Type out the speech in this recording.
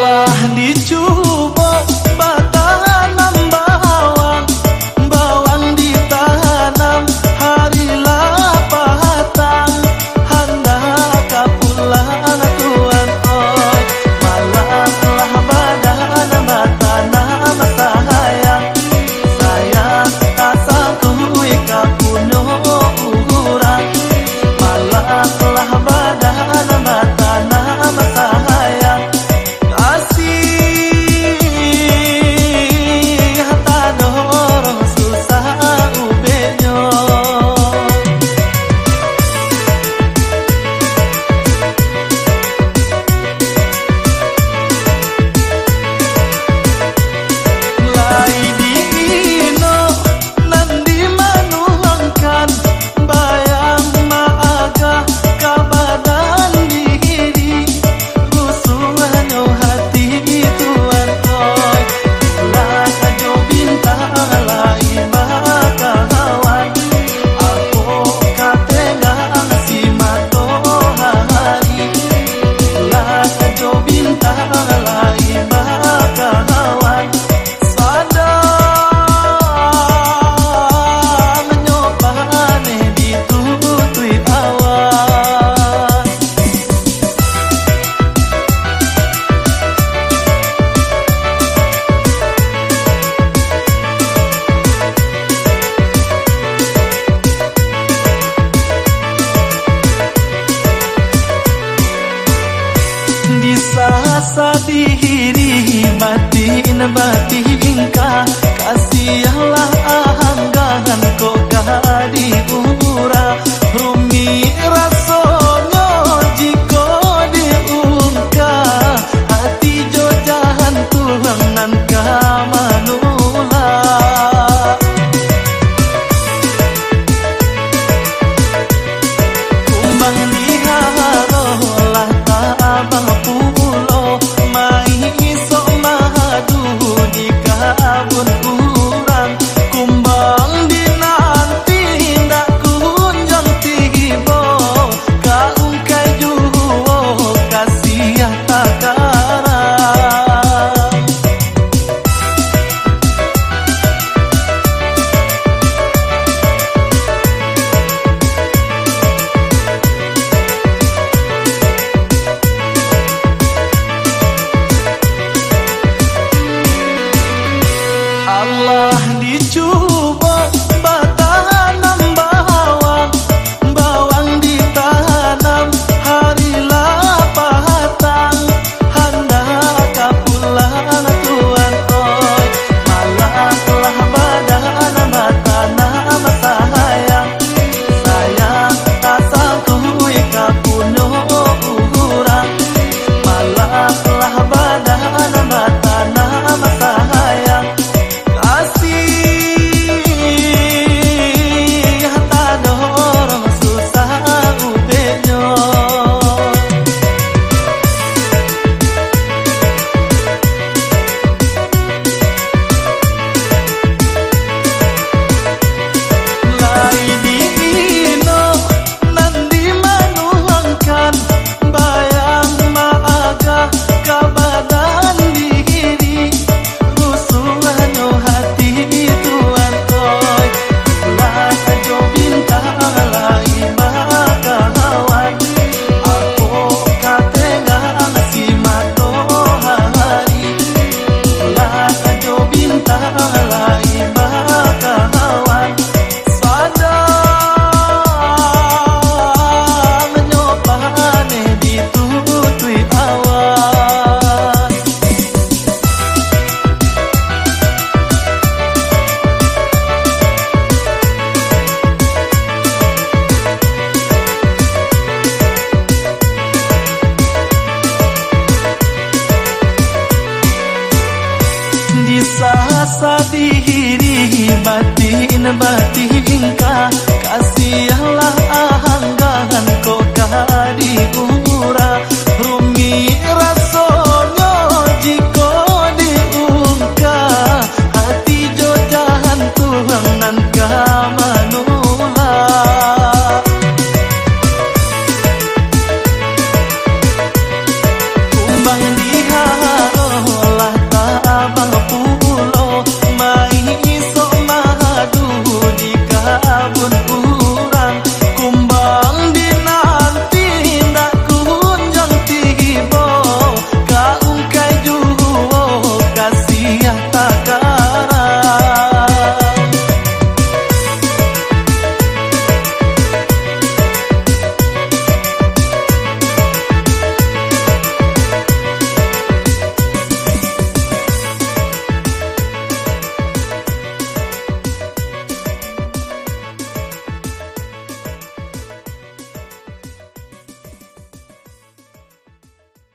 rasa batin about